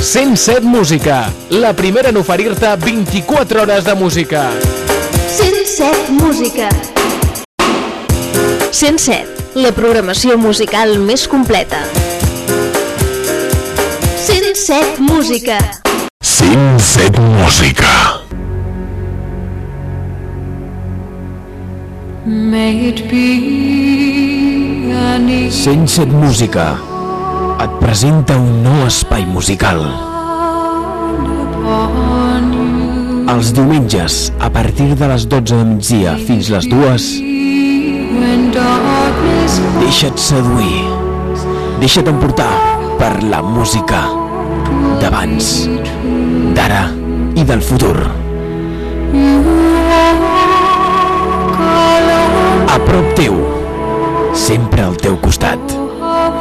107 Música, la primera en oferir-te 24 hores de música. 107 Música. 107, la programació musical més completa. 107 Música. 107 Música. May it be an 107 Música et presenta un nou espai musical. Els diumenges, a partir de les 12 de migdia fins les 2, when darkness deixa't seduir. Deixa't emportar per la música d'abans, d'ara i del futur. A prop teu, sempre al teu costat.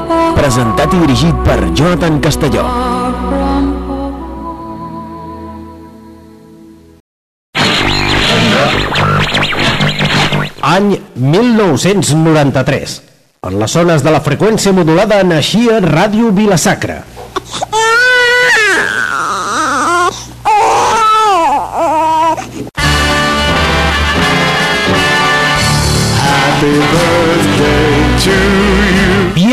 Presentat i dirigit per Jonathan Castelló. Any 1993. En les zones de la freqüència modulada naixia Ràdio Vilasacra. Happy birthday to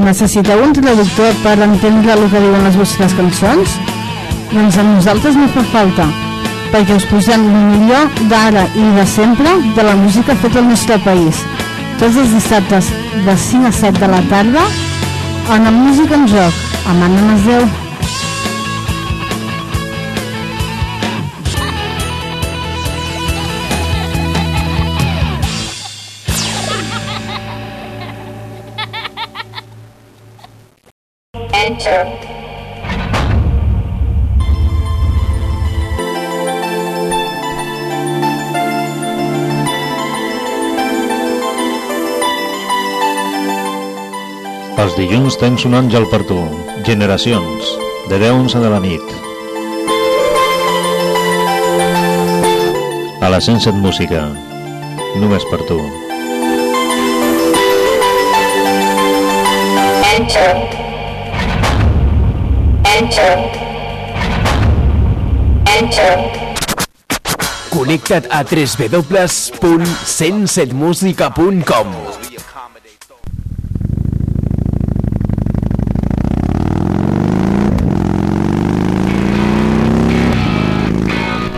Necessiteu un traductor per entendre el que diuen les vostres cançons? Doncs a nosaltres no fa falta, perquè us posem el millor d'ara i de sempre de la música feta al nostre país. Tots els dissabtes de 5 a 7 de la tarda, en la música en joc, amb Anna Masdeu. Els dilluns tens un àngel per tu. Generacions, de 10 a 11 de la nit. A la 107 Música, només per tu. Connecta't a www.107musica.com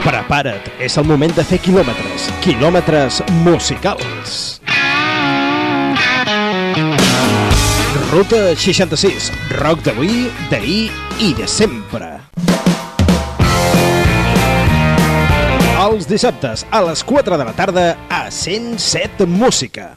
Prepara't, és el moment de fer quilòmetres. Quilòmetres musicals. Ruta 66, rock d'avui, d'ahir i de sempre. Els dissabtes a les 4 de la tarda a 107 Música.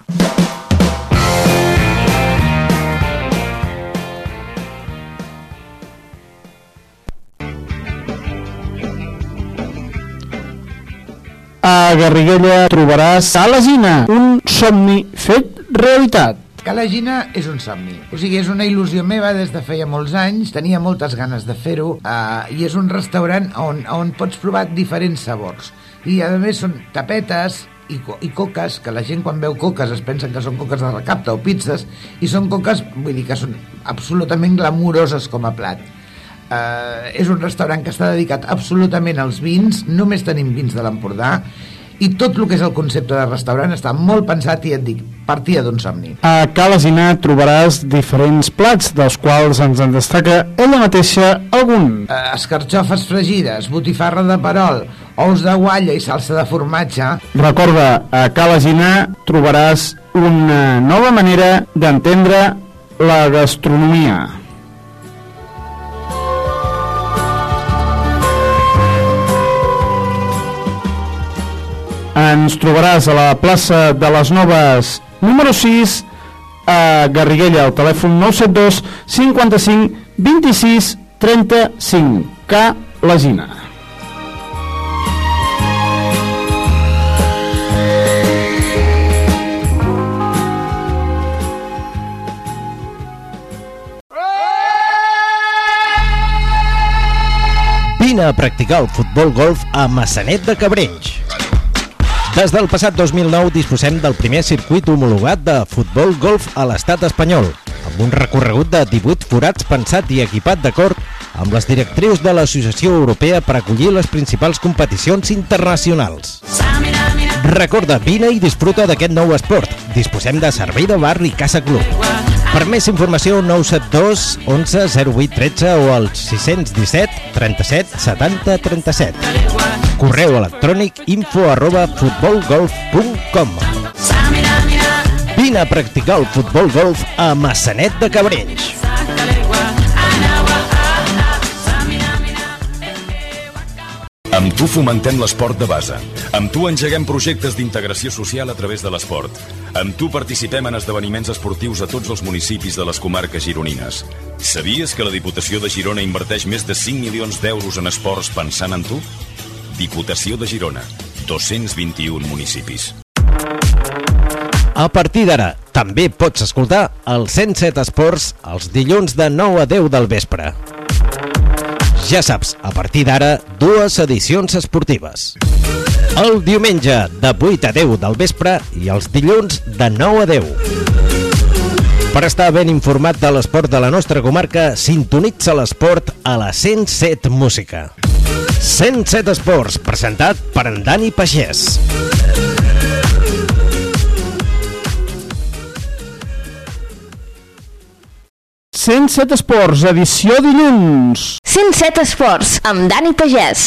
A Garriguella trobaràs Salesina, un somni fet realitat. Calagina és un somni. O sigui, és una il·lusió meva des de feia molts anys, tenia moltes ganes de fer-ho, eh, i és un restaurant on, on pots provar diferents sabors. I a més són tapetes i, co i coques, que la gent quan veu coques es pensa que són coques de recapta o pizzas, i són coques, vull dir que són absolutament glamuroses com a plat. Uh, és un restaurant que està dedicat absolutament als vins, només tenim vins de l'Empordà, i tot el que és el concepte de restaurant està molt pensat i et dic, partia d'un somni. A Calesina trobaràs diferents plats, dels quals ens en destaca ella mateixa algun. Uh, escarxofes fregides, botifarra de perol, ous de gualla i salsa de formatge. Recorda, a Calesina trobaràs una nova manera d'entendre la gastronomia. Ens trobaràs a la plaça de les Noves número 6 a Garriguella, al telèfon 972 55 26 35. Ca Legina. Vine a practicar el futbol golf a Massanet de Cabrenys. Des del passat 2009 disposem del primer circuit homologat de futbol golf a l'estat espanyol, amb un recorregut de 18 forats pensat i equipat d'acord amb les directrius de l'Associació Europea per acollir les principals competicions internacionals. Recorda, vine i disfruta d'aquest nou esport. Disposem de servei de bar i casa club. Per més informació, 972 11 08 13 o al 617 37 70 37. Correu electrònic info arroba futbolgolf.com Vine a practicar el futbol golf a Massanet de Cabrenys. Amb tu fomentem l'esport de base. Amb tu engeguem projectes d'integració social a través de l'esport. Amb tu participem en esdeveniments esportius a tots els municipis de les comarques gironines. Sabies que la Diputació de Girona inverteix més de 5 milions d'euros en esports pensant en tu? Diputació de Girona. 221 municipis. A partir d'ara, també pots escoltar el 107 Esports els dilluns de 9 a 10 del vespre. Ja saps, a partir d'ara, dues edicions esportives. El diumenge de 8 a 10 del vespre i els dilluns de 9 a 10. Per estar ben informat de l'esport de la nostra comarca, sintonitza l'esport a la 107 Música. 107 Esports, presentat per en Dani Pagès. Cent set Esports, edició dilluns. 107 Esports, amb Dani Pagès.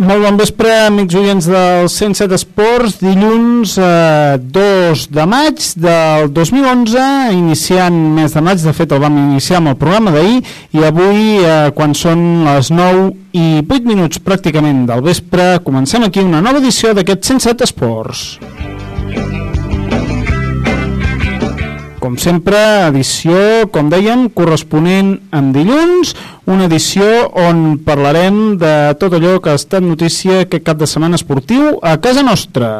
Molt bon vespre, amics oients del 107 Esports, dilluns eh, 2 de maig del 2011, iniciant mes de maig, de fet el vam iniciar amb el programa d'ahir, i avui, eh, quan són les 9 i 8 minuts pràcticament del vespre, comencem aquí una nova edició d'aquest 107 Esports. Com sempre, edició, com dèiem, corresponent amb dilluns, una edició on parlarem de tot allò que ha estat notícia aquest cap de setmana esportiu a casa nostra.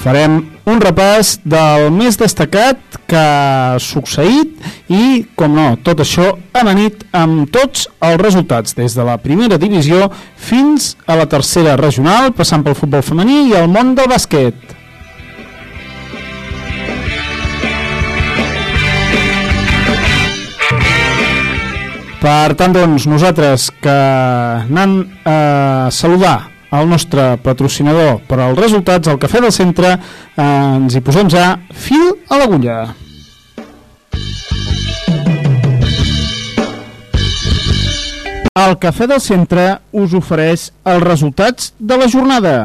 Farem un repàs del més destacat que ha succeït i, com no, tot això amanit amb tots els resultats, des de la primera divisió fins a la tercera regional, passant pel futbol femení i el món del bàsquet. Per tant, doncs, nosaltres que anant a saludar el nostre patrocinador per als resultats, al Cafè del Centre, eh, ens hi posem ja fil a l'agulla. El Cafè del Centre us ofereix els resultats de la jornada.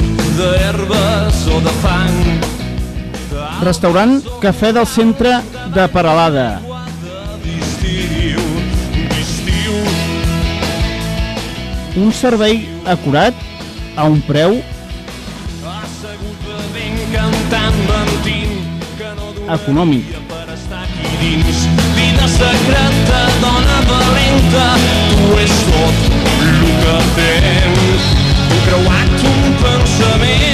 d'herbes o de fang Restaurant Cafè del Centre de Paralada. Un servei acurat a un preu econòmic. Vida secreta, dona valenta, tu és tot el que tens. Creuat un pensament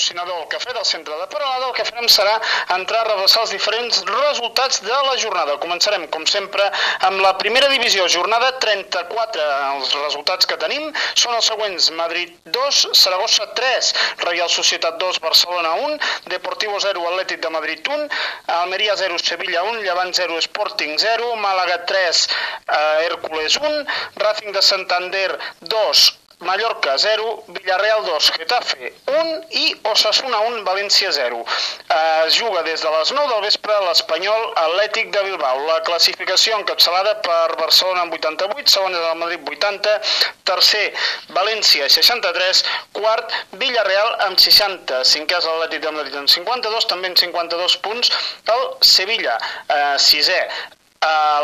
patrocinador, el Cafè del Centre de Peralada, el que farem serà entrar a repassar els diferents resultats de la jornada. Començarem, com sempre, amb la primera divisió, jornada 34. Els resultats que tenim són els següents. Madrid 2, Saragossa 3, Real Societat 2, Barcelona 1, Deportivo 0, Atlètic de Madrid 1, Almeria 0, Sevilla 1, Llevant 0, Sporting 0, Màlaga 3, eh, Hércules 1, Racing de Santander 2, Mallorca 0, Villarreal 2, Getafe 1 i Osasuna 1, València 0. Eh, Es juga des de les 9 del vespre l'Espanyol Atlètic de Bilbao. La classificació encapçalada per Barcelona amb 88, segon és el Madrid 80, tercer València 63, quart Villarreal amb 60, cinquè és l'Atlètic de Madrid amb 52, també amb 52 punts el Sevilla, eh, sisè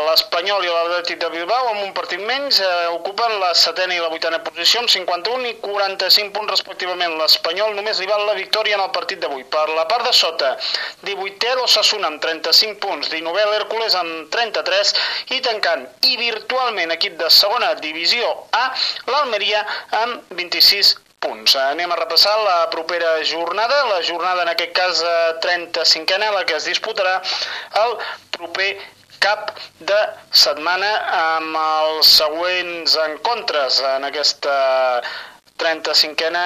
L'Espanyol i l'Atlètic de Bilbao amb un partit menys uh, ocupen la setena i la vuitena posició amb 51 i 45 punts respectivament. L'Espanyol només li val la victòria en el partit d'avui. Per la part de sota, 18è l'Ossassuna amb 35 punts, 19è l'Hèrcules amb 33 i tancant i virtualment equip de segona divisió A, l'Almeria amb 26 punts. Anem a repassar la propera jornada, la jornada en aquest cas eh, 35a, la que es disputarà el proper cap de setmana amb els següents encontres en aquesta 35a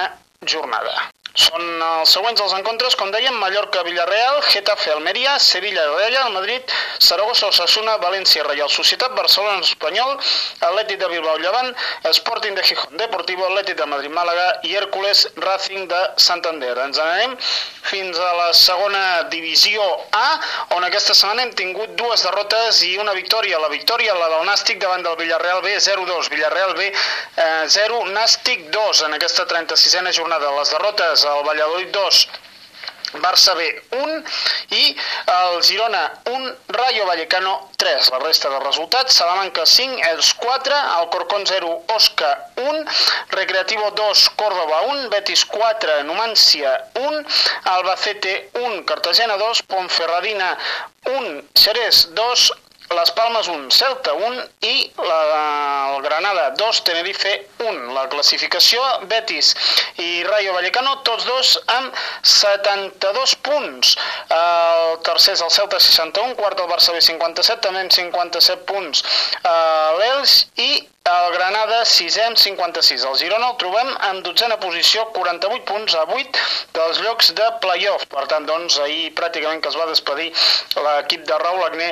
jornada. Són els següents els encontres, com dèiem, Mallorca, Villarreal, Getafe, Almeria, Sevilla, Real Madrid, Saragossa, Osasuna, València, Real Societat, Barcelona, Espanyol, Atlètic de Bilbao, Llevant, Sporting de Gijón, Deportivo, Atlètic de Madrid, Màlaga i Hércules Racing de Santander. Ens anem fins a la segona divisió A, on aquesta setmana hem tingut dues derrotes i una victòria. La victòria, la del Nàstic davant del Villarreal B, 0-2. Villarreal B, eh, 0, Nàstic 2 en aquesta 36a jornada. Les derrotes, el Valladolid 2, Barça B 1 i el Girona 1, Rayo Vallecano 3. La resta de resultats, Salamanca 5, Els 4, Alcorcón 0, Osca 1, Recreativo 2, Córdoba 1, Betis 4, Numancia 1, Albacete 1, Cartagena 2, Ponferradina 1, Xerès 2, les Palmes 1, Celta 1 i la, el Granada 2, Tenerife 1. La classificació, Betis i Rayo Vallecano, tots dos amb 72 punts. El tercer és el Celta 61, quart el Barça B 57, també amb 57 punts. Uh, L'Els i el Granada, 6è amb 56. El Girona el trobem en dotzena posició, 48 punts a 8 dels llocs de playoff. Per tant, doncs, ahir pràcticament que es va despedir l'equip de Raúl Agné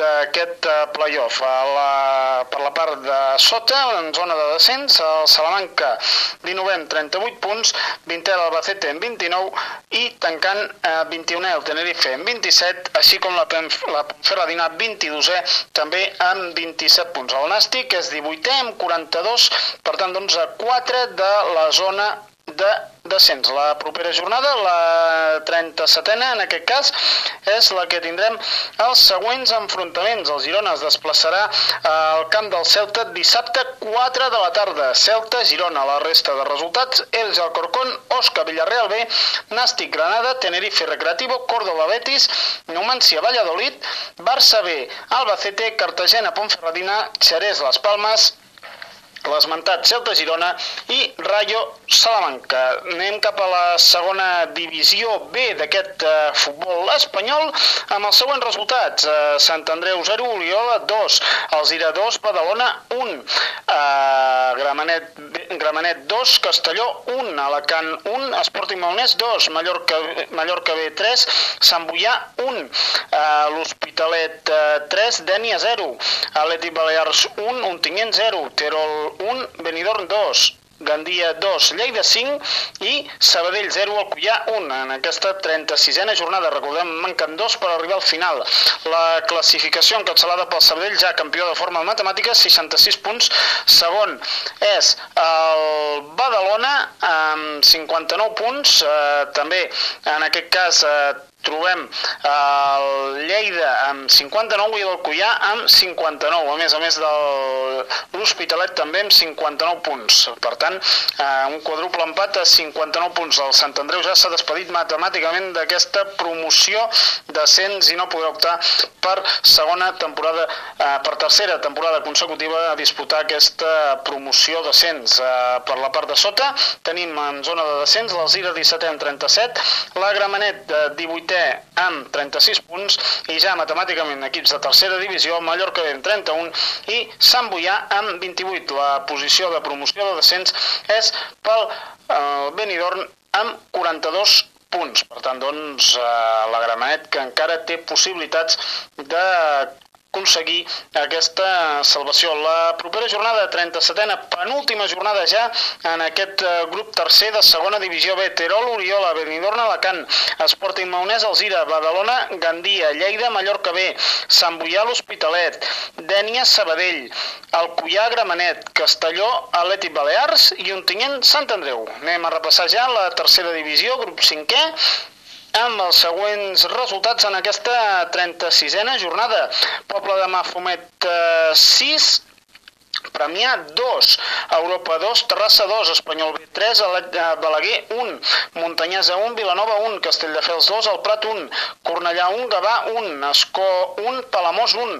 d'aquest eh, playoff. A la, per la part de sota, en zona de descens, el Salamanca, 19è amb 38 punts, 20è l'Albacete amb 29 i tancant eh, 21è el Tenerife amb 27, així com la, la Ponferradina 22è també amb 27 punts. El Nàstic és 18è amb 42, per tant, doncs, a 4 de la zona de descens. La propera jornada, la 37a en aquest cas, és la que tindrem els següents enfrontaments. El Girona es desplaçarà al camp del Celta dissabte 4 de la tarda. Celta, Girona, la resta de resultats, Elx, Alcorcón, Osca, Villarreal B, Nàstic, Granada, Tenerife, Recreativo, Córdoba, Betis, Numancia, Valladolid, Barça B, Albacete, Cartagena, Ponferradina, Xerès, Les Palmes, l'esmentat Celta Girona i Rayo Salamanca. Anem cap a la segona divisió B d'aquest eh, futbol espanyol amb els següents resultats. Eh, Sant Andreu 0, Oliola 2, Alzira 2, Badalona 1, eh, Gramenet, Gramenet 2, Castelló 1, Alacant 1, Esporting Malnès 2, Mallorca, Mallorca B 3, Sant Boià 1, eh, l'Hospitalet eh, 3, Dènia 0, Atlètic Balears 1, Ontinyent 0, Terol 1, Benidorm 2, Gandia 2, Lleida 5 i Sabadell 0, Alcoyà 1. En aquesta 36a jornada, recordem, manquen dos per arribar al final. La classificació encapçalada pel Sabadell, ja campió de forma matemàtica, 66 punts. Segon és el Badalona amb 59 punts. Eh, també, en aquest cas, eh, trobem el Lleida amb 59 i l'Alcoyà amb 59, a més a més de l'Hospitalet també amb 59 punts. Per tant, eh, un quadruple empat a 59 punts. El Sant Andreu ja s'ha despedit matemàticament d'aquesta promoció d'ascens i no podrà optar per segona temporada, eh, per tercera temporada consecutiva a disputar aquesta promoció d'ascens. Eh, per la part de sota tenim en zona de descens l'Alzira 17 amb 37, la Gramenet de 18 amb 36 punts i ja matemàticament equips de tercera divisió, Mallorca amb 31 i Sant Boià amb 28. La posició de promoció de descens és pel eh, Benidorm amb 42 punts. Per tant, doncs, eh, la Gramenet que encara té possibilitats de aconseguir aquesta salvació. La propera jornada, 37a, penúltima jornada ja en aquest eh, grup tercer de segona divisió B. Terol, Oriola, Benidorm, Alacant, Esporting Maonès, Alzira, Badalona, Gandia, Lleida, Mallorca B, Sant Boià, l'Hospitalet, Dènia, Sabadell, Alcoyà, Gramenet, Castelló, Atlètic Balears i Ontinyent, Sant Andreu. Anem a repassar ja la tercera divisió, grup cinquè, amb els següents resultats en aquesta 36a jornada. Poble de Mafumet eh, 6, Premià 2, Europa 2, Terrassa 2, Espanyol B 3, Balaguer 1, Montanyesa 1, Vilanova 1, Castelldefels 2, El Prat 1, Cornellà 1, Gavà 1, Escó 1, Palamós 1,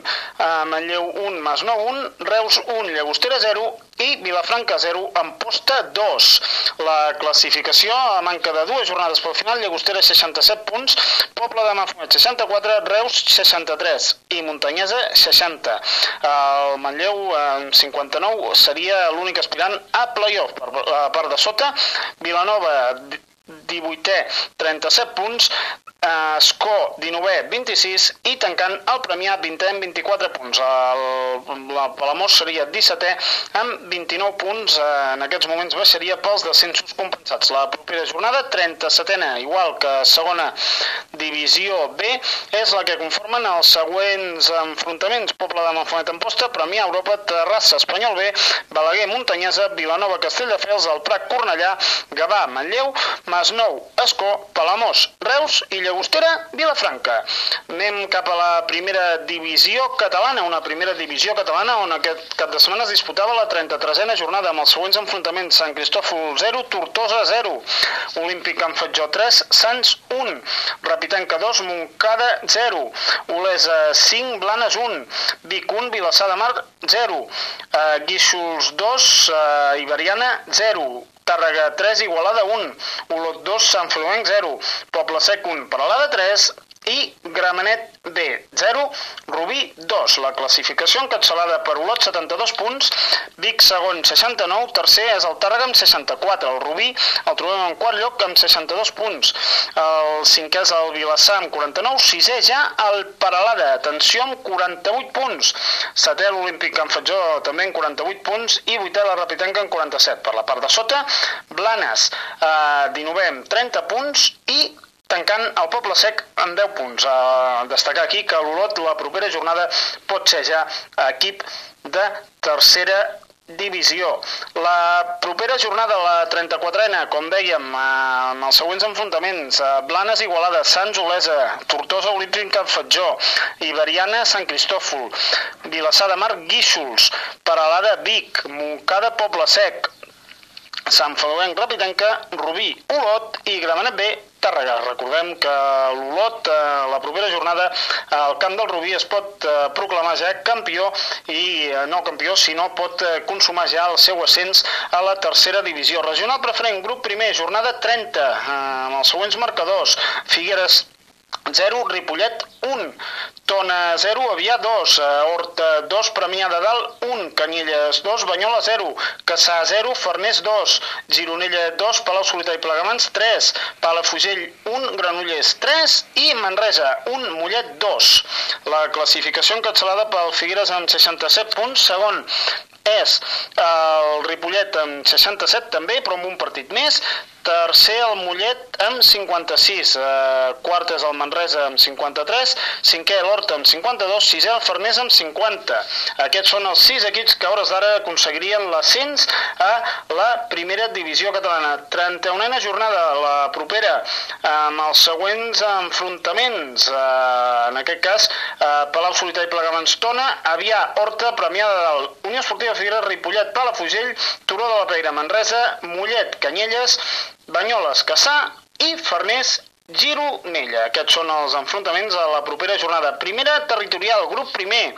Manlleu 1, Masnou 1, Reus 1, Llagostera 0 i Vilafranca 0, Amposta 2. La classificació a manca de dues jornades pel final, Llagostera 67 punts, Poble de Mafumet 64, Reus 63 i Montanyesa 60. El Manlleu amb 59 seria l'únic aspirant a playoff. Per part de sota, Vilanova 18è, 37 punts, Escó 19è 26 i tancant el Premià 20è amb 24 punts. El, la Palamós seria 17è amb 29 punts. Eh, en aquests moments baixaria pels descensos compensats. La propera jornada, 37a, igual que segona divisió B, és la que conformen els següents enfrontaments. Poble de Manfonet en posta, Premià Europa, Terrassa, Espanyol B, Balaguer, Muntanyesa, Vilanova, Castelldefels, el Prat, Cornellà, Gavà, Manlleu, Masnou, Escó, Palamós, Reus i Llagostera, Vilafranca. Anem cap a la primera divisió catalana, una primera divisió catalana on aquest cap de setmana es disputava la 33a jornada amb els següents enfrontaments. Sant Cristòfol 0, Tortosa 0, Olímpic en Fatjó 3, Sants 1, Rapitenca 2, Montcada 0, Olesa 5, Blanes 1, Vic 1, Vilassar de Mar 0, eh, Guíxols 2, eh, Iberiana 0, Tàrrega 3, Igualada 1, Olot 2, Sant Fluenc 0, Poble Sec 1, Peralada 3 i Gramenet B 0, Rubí 2. La classificació encapçalada per Olot 72 punts, Vic segon 69, tercer és el Tàrrega amb 64, el Rubí el trobem en quart lloc amb 62 punts, el cinquè és el Vilassar amb 49, sisè ja el Peralada, atenció amb 48 punts, setè l'Olímpic en Fatjó també amb 48 punts. I vuitè la Rapitenca amb 47. Per la part de sota, Blanes eh, 19 amb 30 punts. I tancant el Poble Sec amb 10 punts. A destacar aquí que l'Olot la propera jornada pot ser ja equip de tercera divisió. La propera jornada, la 34a, com dèiem, eh, amb els següents enfrontaments, eh, Blanes Igualada, Sants Olesa, Tortosa Olímpic Fatjó, Iberiana Sant Cristòfol, Vilassar de Mar Guíxols, Paralada Vic, Montcada Poble Sec, Sant Feliuenc Rapitenca, Rubí, Olot i Gramenet B, Tàrrega. Recordem que l'Olot, eh, la propera jornada, al camp del Rubí es pot eh, proclamar ja campió i eh, no campió, sinó pot eh, consumar ja el seu ascens a la tercera divisió. Regional preferent, grup primer, jornada 30, eh, amb els següents marcadors. Figueres 0, Ripollet 1, Tona 0, Avià 2, Horta 2, Premià de Dalt 1, Canyelles 2, Banyola 0, Caçà 0, Farners 2, Gironella 2, Palau Solità i Plegamans 3, Palafugell 1, Granollers 3 i Manresa 1, Mollet 2. La classificació encapçalada pel Figueres amb 67 punts, segon és el Ripollet amb 67 també, però amb un partit més, tercer el Mollet amb 56, eh, quart és el Manresa amb 53, cinquè l'Horta amb 52, sisè el Farners amb 50. Aquests són els sis equips que a hores d'ara aconseguirien l'ascens a la primera divisió catalana. 31a jornada, la propera, amb els següents enfrontaments. Eh, en aquest cas, eh, Palau Solità i Plegamans Tona, Avià, Horta, Premià de Dalt, Unió Esportiva Figueres, Ripollet, Palafugell, Turó de la Peira, Manresa, Mollet, Canyelles, Banyoles, Caçà i Farners Gironella. Aquests són els enfrontaments a la propera jornada. Primera territorial, grup primer,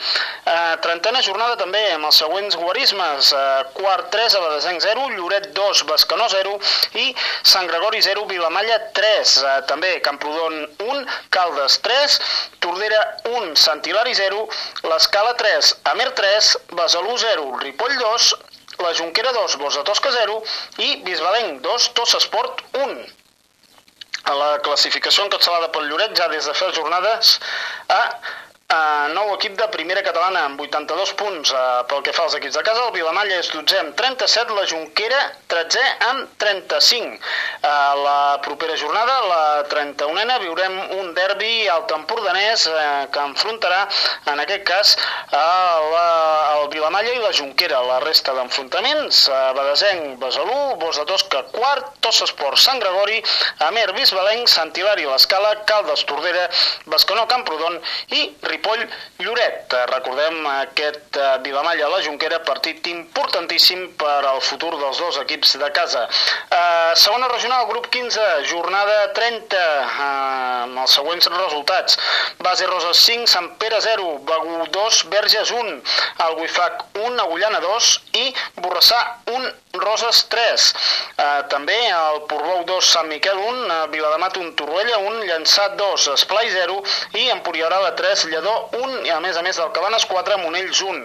eh, trentena jornada també amb els següents guarismes. Eh, quart 3, Abadesenc 0, Lloret 2, Bescanó 0 i Sant Gregori 0, Vilamalla 3. Eh, també Camprodon 1, Caldes 3, Tordera 1, Sant Hilari 0, l'Escala 3, Amer 3, Besalú 0, Ripoll 2, la Junquera 2, Bosa Tosca 0 i Bisbalenc 2, Tossa Esport 1. A la classificació encapçalada pel Lloret ja des de fer jornades a a nou equip de primera catalana amb 82 punts eh, pel que fa als equips de casa, el Vilamalla és 12 amb 37, la Junquera 13 amb 35. A la propera jornada, la 31a, viurem un derbi al Tempordanès eh, que enfrontarà, en aquest cas, a la, el Vilamalla i la Junquera. La resta d'enfrontaments, a Badesenc, Besalú, Bos de Tosca, Quart, Tossa Esport, Sant Gregori, Amer, Bisbalenc, Sant Hilari, l'Escala, Caldes, Tordera, Bescanó, Camprodon i Ripoll, Lloret. Eh, Recordem aquest eh, Vilamalla a la Junquera, partit importantíssim per al futur dels dos equips de casa. Eh, segona regional, grup 15, jornada 30, eh, amb els següents resultats. Base Roses 5, Sant Pere 0, Begú 2, Verges 1, Alguifac 1, Agullana 2 i Borrassà 1, Roses 3. Eh, també el Portbou 2, Sant Miquel 1, eh, Viladamat 1, Torroella 1, Llançat 2, Esplai 0 i Empuriarada 3, Lledó 1 i a més a més del Cabanes 4, Monells 1.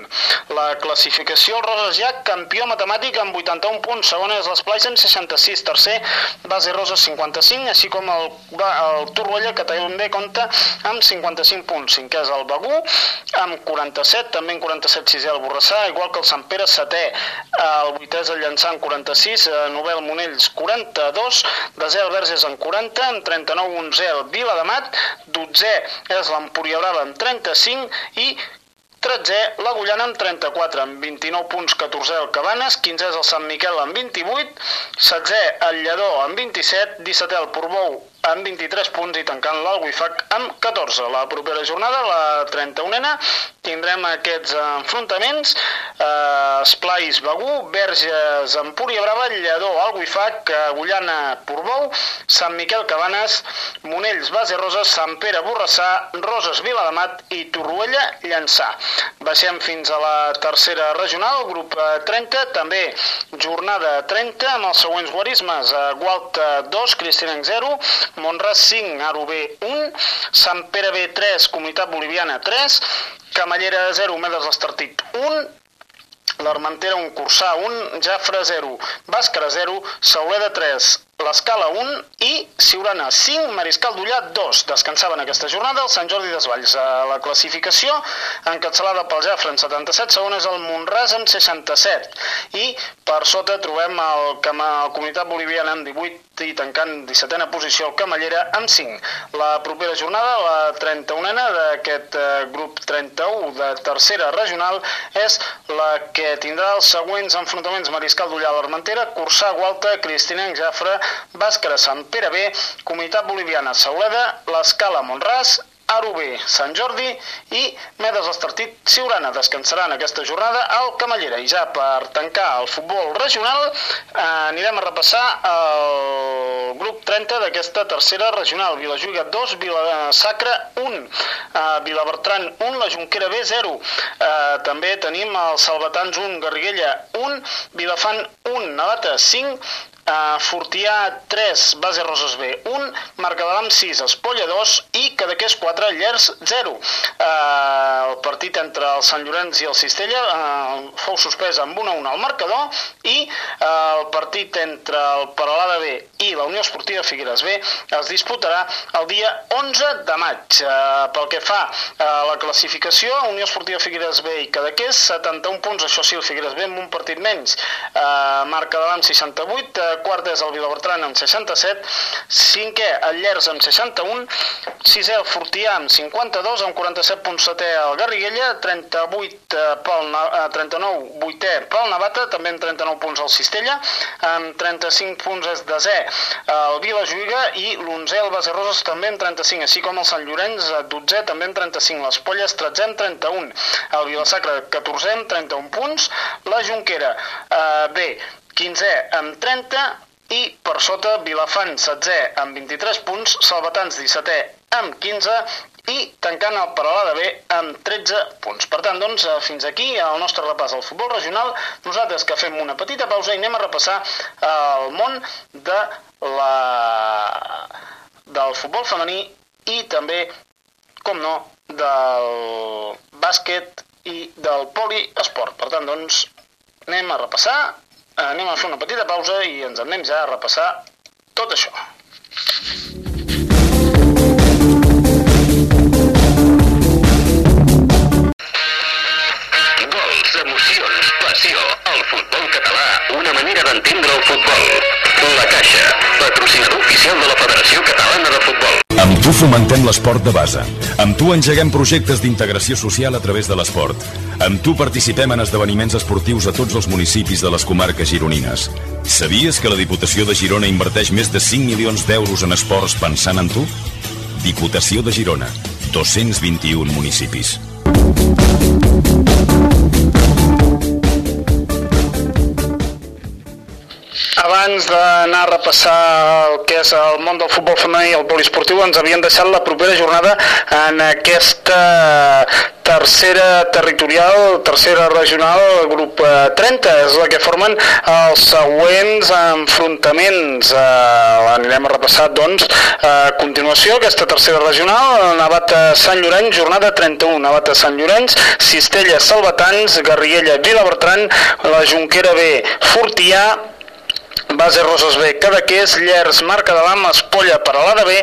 La classificació, el Roses ja campió matemàtic amb 81 punts, segon és l'Esplai amb 66, tercer Base Roses 55, així com el, el Torroella que també compta amb 55 punts, cinquè és el Begú amb 47, també en 47 sisè el Borrassà, igual que el Sant Pere setè, el vuitè és el Llançà amb 46, eh, Novel Monells 42, desè el Verges amb 40, amb 39 11 el Vila de Mat, 12è és l'Empúria Brava amb 35 i 13è l'Agullana amb 34, amb 29 punts 14è el Cabanes, 15è és el Sant Miquel amb 28, 16è el Lledó amb 27, 17è el Portbou amb 23 punts i tancant l'Alguifac amb 14. La propera jornada, la 31a, tindrem aquests enfrontaments, eh, Esplais Begú, Verges Empúria Brava, Lledó Alguifac, Agullana Portbou, Sant Miquel Cabanes, Monells Base Roses, Sant Pere Borrassà, Roses Viladamat i Torroella Llançà. Baixem fins a la tercera regional, grup eh, 30, també jornada 30 amb els següents guarismes, eh, Gualta 2, Cristinenc 0, Montràs 5, Aro B 1, Sant Pere B 3, Comunitat Boliviana 3, Camallera 0, Medes d'Estartit 1, l'Armentera 1, Cursà 1, Jafre 0, Bàscara 0, Sauleda 3, l'Escala 1 i Siurana 5, Mariscal d'Ullà 2. Descansaven aquesta jornada el Sant Jordi Desvalls. A la classificació, encapçalada pel Jafre en 77, segon és el Montràs amb 67. I per sota trobem el, el Comunitat Boliviana amb 18 i tancant 17a posició el Camallera amb 5. La propera jornada, la 31a d'aquest eh, grup 31 de tercera regional, és la que tindrà els següents enfrontaments Mariscal d'Ullà a l'Armentera, Cursà, Gualta, Cristinenc, Jafre, Bàscara, Sant Pere B, Comunitat Boliviana, Sauleda, l'Escala, Montràs, Aro B, Sant Jordi i Medes Estartit, Siurana. Descansaran aquesta jornada al Camallera. I ja per tancar el futbol regional eh, anirem a repassar el grup 30 d'aquesta tercera regional. Vilajuiga 2, Vilasacra 1, eh, Vilabertran 1, la Junquera B 0. Eh, també tenim el Salvatans 1, Garriguella 1, Vilafant 1, Navata 5, Uh, Fortià 3, Base Roses B 1, Marcabalam 6, Espolla 2 i Cadaqués 4, Llers 0. Uh, el partit entre el Sant Llorenç i el Cistella eh, fou suspès amb 1 a 1 al marcador i eh, el partit entre el Paralada B i la Unió Esportiva Figueres B es disputarà el dia 11 de maig. Eh, pel que fa a la classificació, Unió Esportiva Figueres B i Cadaqués, 71 punts, això sí, el Figueres B amb un partit menys, eh, amb 68, eh, quart és el Vilabertran amb 67, cinquè el Llers amb 61, sisè el Fortià amb 52, amb 47 punts setè el Garriguella, 38 eh, pel, Na- eh, 39 vuitè pel Navata, també amb 39 punts el Cistella, amb 35 punts és desè el Vila Juiga i l'onzè el Base Roses també amb 35, així com el Sant Llorenç, eh, 12è també amb 35, les Polles 13è amb 31, el Vilasacra 14è amb 31 punts, la Junquera eh, B 15è amb 30 i per sota Vilafant 16è amb 23 punts, Salvatans 17è amb 15 i tancant el Paralada B amb 13 punts. Per tant, doncs, eh, fins aquí el nostre repàs al futbol regional. Nosaltres que fem una petita pausa i anem a repassar eh, el món de la... del futbol femení i també, com no, del bàsquet i del poliesport. Per tant, doncs, anem a repassar, anem a fer una petita pausa i ens anem ja a repassar tot això. Gols, emocions, passió. El futbol català, una manera d'entendre el futbol. La Caixa, patrocinador oficial de la Federació Catalana de Futbol. Amb tu fomentem l'esport de base. Amb tu engeguem projectes d'integració social a través de l'esport. Amb tu participem en esdeveniments esportius a tots els municipis de les comarques gironines. Sabies que la Diputació de Girona inverteix més de 5 milions d'euros en esports pensant en tu? Diputació de Girona. 221 municipis. Abans d'anar a repassar el que és el món del futbol femení i el poliesportiu, ens havien deixat la propera jornada en aquesta tercera territorial, tercera regional, grup eh, 30, és la que formen els següents enfrontaments. Eh, L'anirem a repassar, doncs, a continuació, aquesta tercera regional, Navata Sant Llorenç, jornada 31, Navata Sant Llorenç, Cistella Salvatans, Garriguella Vilabertran, la Junquera B, Fortià, Base Roses B, Cadaqués, Llers, Marca de l'Am, Espolla, Paralada B,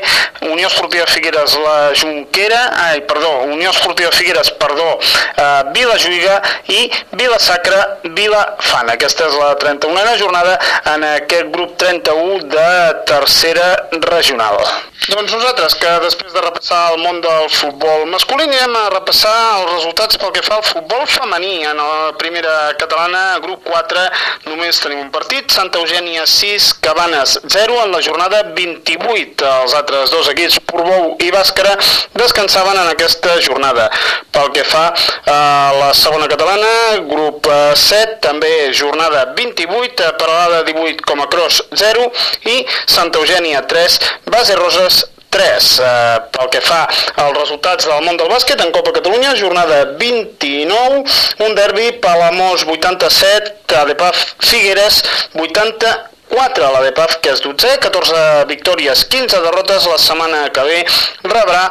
Unió Esportiva Figueres, La Junquera, ai, perdó, Unió Esportiva Figueres, perdó, eh, Vila Juiga i Vila Sacra, Vila Fana. Aquesta és la 31a jornada en aquest grup 31 de tercera regional. Doncs nosaltres, que després de repassar el món del futbol masculí, anem a repassar els resultats pel que fa al futbol femení. En la primera catalana, grup 4, només tenim un partit, Santa Eugènia 6, Cabanes 0 en la jornada 28. Els altres dos equips, Portbou i Bàscara, descansaven en aquesta jornada. Pel que fa a la segona catalana, grup eh, 7, també jornada 28, Paralada 18 com a cross 0 i Santa Eugènia 3, Base Roses 3. Eh, pel que fa als resultats del món del bàsquet, en Copa Catalunya, jornada 29, un derbi, Palamós 87, Adepaf Figueres 80, 4 a la de PAF, que és 12, 14 victòries, 15 derrotes, la setmana que ve rebrà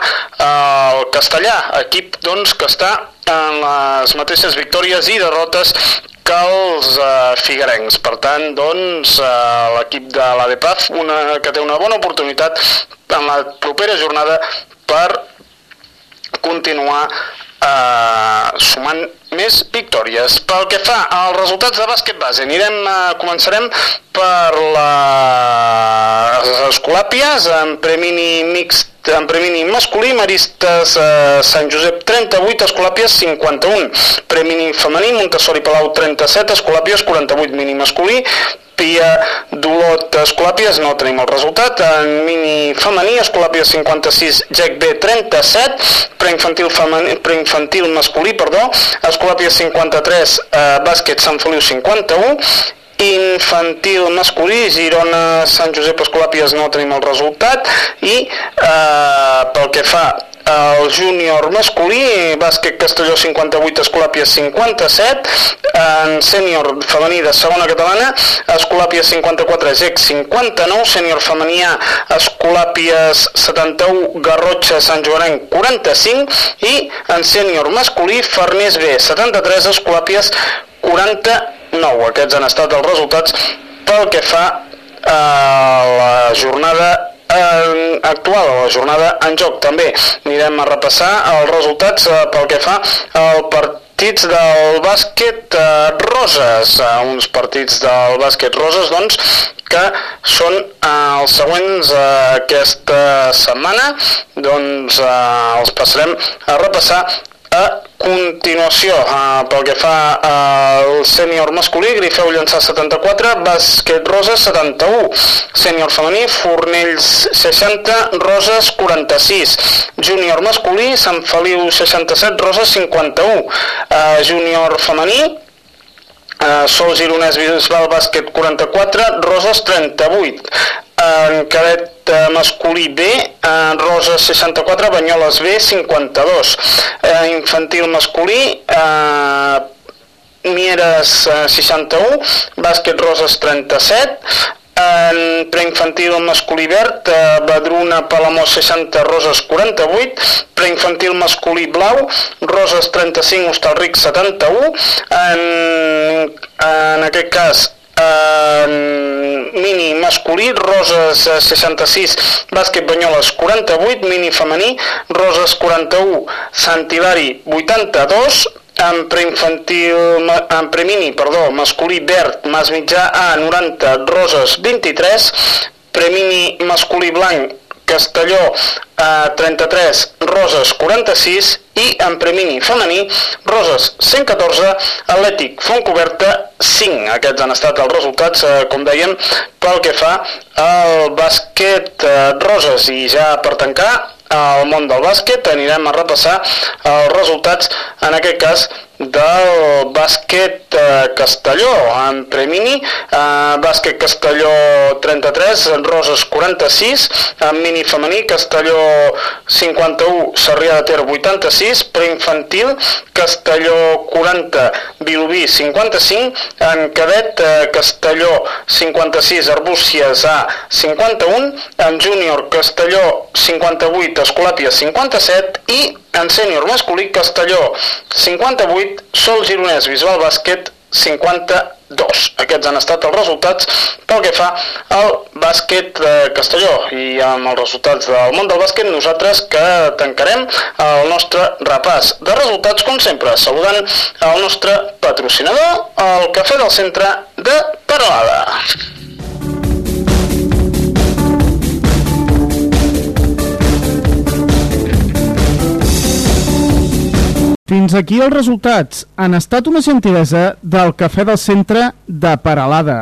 el Castellà, equip doncs, que està en les mateixes victòries i derrotes els eh, figuerencs. Per tant, doncs, eh, l'equip de la DEPAF, una, que té una bona oportunitat en la propera jornada per continuar eh, sumant més victòries. Pel que fa als resultats de bàsquet base, anirem, eh, començarem per les Escolàpies, en premini mixt en premini masculí, Maristes eh, Sant Josep 38, Escolàpies 51, premini femení, Montessori Palau 37, Escolàpies 48, mini masculí, Pia Dolot Escolàpies, no tenim el resultat, en mini femení, Escolàpies 56, Jack B 37, preinfantil, femení, preinfantil masculí, perdó, Escolàpies 53, eh, bàsquet Sant Feliu 51, infantil masculí, Girona, Sant Josep Escolàpies no tenim el resultat. I eh, pel que fa el júnior masculí, bàsquet Castelló 58, Escolàpia 57, en sènior femení de segona catalana, Escolàpia 54, GEC 59, sènior femení A, Escolàpies 71, Garrotxa Sant Joanenc 45 i en sènior masculí, Farners B 73, Escolàpies 49. Aquests han estat els resultats pel que fa a la jornada eh, actual, a la jornada en joc. També anirem a repassar els resultats eh, pel que fa al partits del bàsquet eh, Roses, eh, uns partits del bàsquet Roses, doncs, que són eh, els següents eh, aquesta setmana, doncs eh, els passarem a repassar a continuació, eh, pel que fa al sènior masculí, Grifeu llançar 74, bàsquet Roses 71, sènior femení, Fornells 60, Roses 46, júnior masculí, Sant Feliu 67, Roses 51, eh, júnior femení, Uh, Sol Gironès Bisbal Bàsquet 44, Roses 38. En cadet eh, masculí B, en Roses 64, Banyoles B 52. Eh, infantil masculí, eh, Mieres eh, 61, Bàsquet Roses 37, en preinfantil masculí verd, eh, Badruna Palamós 60, Roses 48, preinfantil masculí blau, Roses 35, Hostalric 71, en, en aquest cas en mini masculí, Roses eh, 66, bàsquet Banyoles 48, mini femení, Roses 41, Sant Hilari 82, en preinfantil, en premini, perdó, masculí verd, mas mitjà A 90, Roses 23, premini masculí blanc, Castelló eh, 33, Roses 46 i en premini femení, Roses 114, Atlètic Fontcoberta 5. Aquests han estat els resultats, eh, com dèiem, pel que fa al bàsquet eh, Roses. I ja per tancar, al món del bàsquet anirem a repassar els resultats, en aquest cas, del bàsquet eh, Castelló en Premini, eh, bàsquet Castelló 33, Roses 46, en mini femení Castelló 51, Sarrià de Ter 86, preinfantil Castelló 40, Vilobí 55, en cadet eh, Castelló 56, Arbúcies A 51, en júnior Castelló 58, Escolàpia 57 i en sènior masculí Castelló 58, Sol Gironès Visual Bàsquet 52. Aquests han estat els resultats pel que fa al bàsquet de Castelló. I amb els resultats del món del bàsquet, nosaltres que tancarem el nostre repàs de resultats, com sempre, saludant el nostre patrocinador, el Cafè del Centre de Peralada. Fins aquí els resultats. Han estat una gentilesa del Cafè del Centre de Paralada.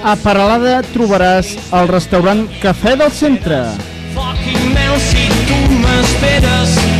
A Paralada trobaràs el restaurant Cafè del Centre, fucking mel si tu m'esperes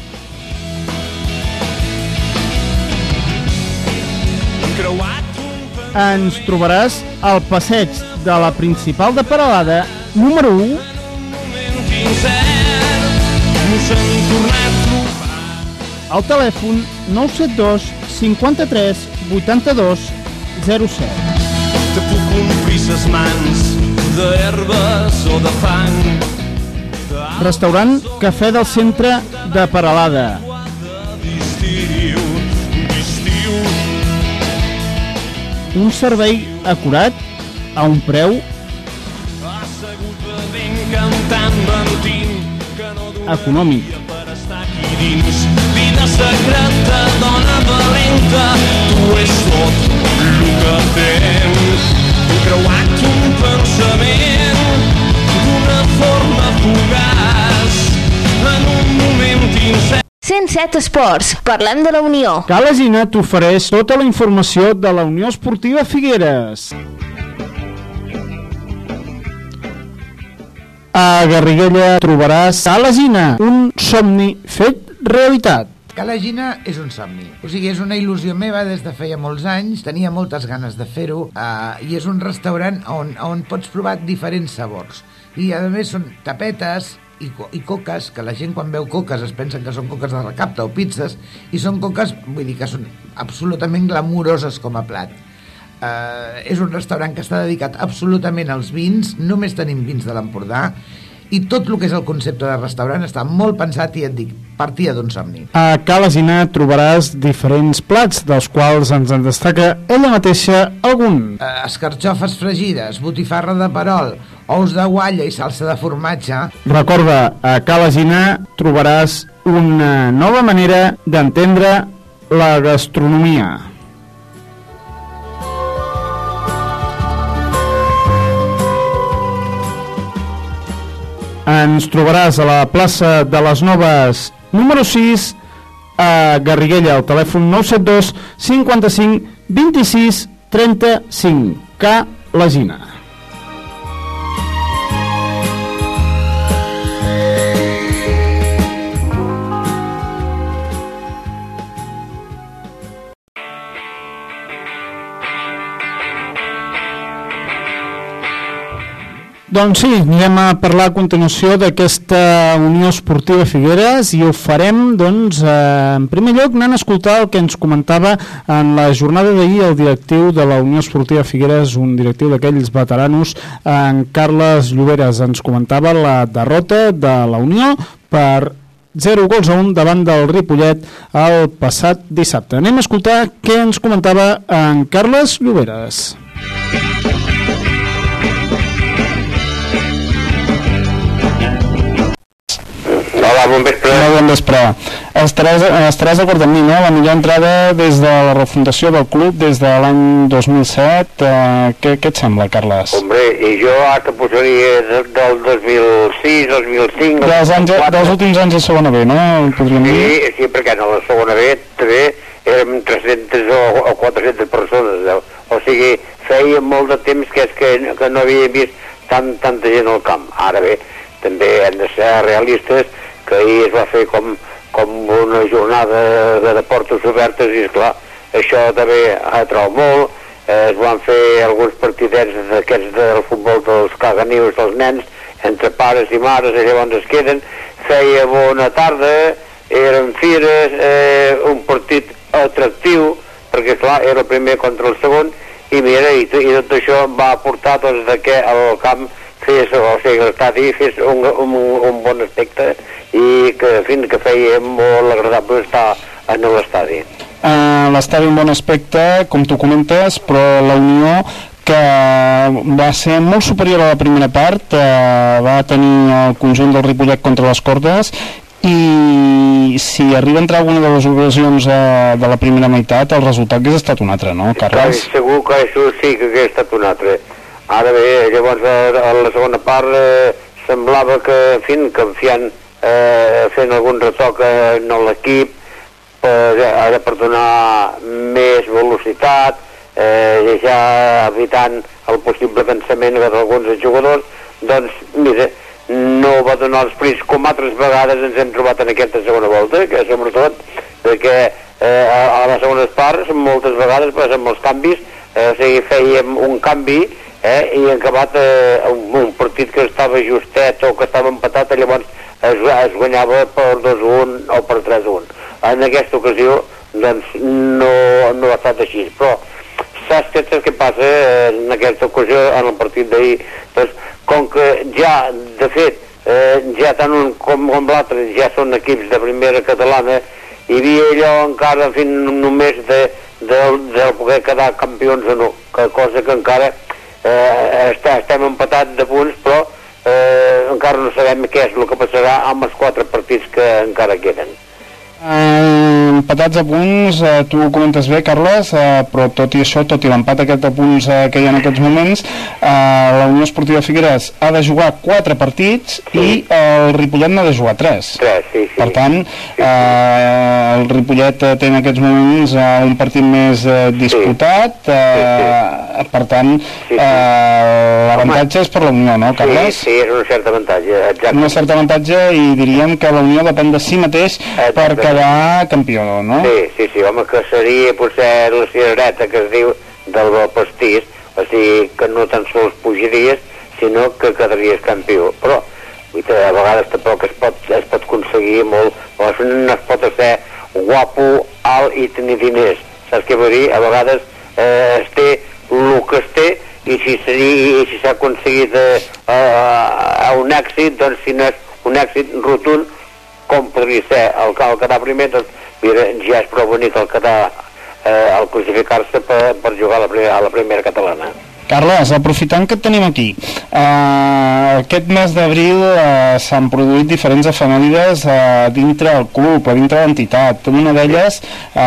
Ens trobaràs al passeig de la principal de Paralada, número 1, incert nos hem tornat trobar al telèfon 972 53 82 07. te puc omplir ses mans d'herbes o de fang Restaurant Cafè del Centre de Paralada. Un servei acurat a un preu econòmic. dins, vida secreta, dona valenta, tu és tot el que tens. Creuat un pensament d'una forma fugaç, en un moment incert. 107 Esports, parlem de la Unió. Calesina t'ofereix tota la informació de la Unió Esportiva Figueres. A Garriguella trobaràs Calesina, un somni fet realitat. Calagina és un somni. O sigui, és una il·lusió meva des de feia molts anys, tenia moltes ganes de fer-ho, eh, i és un restaurant on, on pots provar diferents sabors. I, a més, són tapetes i, co i coques, que la gent quan veu coques es pensen que són coques de recapta o pizzas, i són coques, vull dir que són absolutament glamuroses com a plat. Uh, és un restaurant que està dedicat absolutament als vins, només tenim vins de l'Empordà, i tot el que és el concepte de restaurant està molt pensat i et dic, partia d'un somni. A Calesina trobaràs diferents plats, dels quals ens en destaca ella mateixa algun. Uh, escarxofes fregides, botifarra de perol, ous de gualla i salsa de formatge. Recorda, a Calesina trobaràs una nova manera d'entendre la gastronomia. Ens trobaràs a la plaça de les Noves número 6 a Garriguella, al telèfon 972 55 26 35 K Legina. Doncs sí, anirem a parlar a continuació d'aquesta Unió Esportiva Figueres i ho farem, doncs, eh, en primer lloc anant a escoltar el que ens comentava en la jornada d'ahir el directiu de la Unió Esportiva Figueres, un directiu d'aquells veteranos, en Carles Lloberes, ens comentava la derrota de la Unió per 0 gols a 1 davant del Ripollet el passat dissabte. Anem a escoltar què ens comentava en Carles Lloberes. Hola, bon vespre. Molt bon vespre. Estaràs, estaràs d'acord amb mi, no? La millor entrada des de la refundació del club, des de l'any 2007. Eh, què, què et sembla, Carles? Hombre, i jo te posaria de- del 2006, 2005... Dels, anys, 2004. dels últims anys de segona B, no? Podríem dir? Sí, sí, perquè en la segona B també érem 300 o, o 400 persones. eh? O sigui, feia molt de temps que, és que, que no havia vist tant, tanta gent al camp. Ara bé, també hem de ser realistes que ahir es va fer com, com una jornada de, de portes obertes i, esclar, això també atrau molt. Eh, es van fer alguns partidets d'aquests del futbol dels caganius dels nens, entre pares i mares, i llavors es queden. Feia bona tarda, eren fires, eh, un partit atractiu, perquè clar, era el primer contra el segon, i mira, i, i tot això va portar doncs, de que el camp fes, o sigui, l'estadi fes un, un, un bon aspecte i que, en fi, que feia molt agradable estar en l'estadi. Uh, L'estadi en bon aspecte, com tu comentes, però la Unió que va ser molt superior a la primera part, uh, va tenir el conjunt del Ripollet contra les cordes i si arriba a entrar alguna de les ocasions uh, de la primera meitat, el resultat hauria estat un altre, no, Clar, Carles? segur que això sí que hagués estat un altre. Ara bé, llavors a, a la segona part eh, semblava que, en fi, confiant, eh, fent algun retoc en l'equip, per, ara per donar més velocitat, eh, ja evitant el possible cansament d'alguns dels jugadors, doncs, mira, no va donar els pris com altres vegades ens hem trobat en aquesta segona volta, que sobretot perquè eh, a, a les segones parts moltes vegades pues, amb els canvis eh, o sigui, fèiem un canvi eh, i acabat eh, un, un partit que estava justet o que estava empatat i llavors es, es guanyava per 2-1 o per 3-1 en aquesta ocasió doncs no, no ha estat així. Però saps què, saps què passa eh, en aquesta ocasió en el partit d'ahir? Doncs, com que ja de fet eh, ja tant un com, com l'altre ja són equips de primera catalana hi havia allò encara en fi, només de, de, de poder quedar campions o no que cosa que encara eh, està, estem empatats de punts però eh, encara no sabem què és el que passarà amb els quatre partits que encara queden empatats a punts, eh, tu ho comentes bé, Carles, eh, però tot i això, tot i l'empat aquest a punts eh, que hi ha en aquests moments, eh, la Unió Esportiva Figueres ha de jugar 4 partits i el Ripollet n'ha de jugar 3. 3, sí, sí. Per tant, eh, el Ripollet eh, té en aquests moments eh, un partit més eh, disputat, eh, per tant, eh, l'avantatge és per la Unió, no, Carles? Sí, sí, és un cert avantatge, exacte. Un cert avantatge i diríem que la Unió depèn de si mateix per quedar campió, no? Sí, sí, sí, home, que seria potser la cirereta que es diu del pastís, o sigui, que no tan sols pujaries, sinó que quedaries campió. Però, a vegades tampoc es pot, es pot aconseguir molt, o no es pot ser guapo, alt i tenir diners. Saps què vull dir? A vegades eh, es té el que es té i si i si s'ha aconseguit eh, eh, un èxit, doncs si no és un èxit rotund, com podria ser el, el quedar primer, doncs mira, ja és prou bonic el quedar eh, el classificar-se per, per jugar a la, primera, a la primera catalana. Carles, aprofitant que et tenim aquí, eh, aquest mes d'abril eh, s'han produït diferents efemèrides eh, dintre el club, a dintre l'entitat. Una d'elles, eh,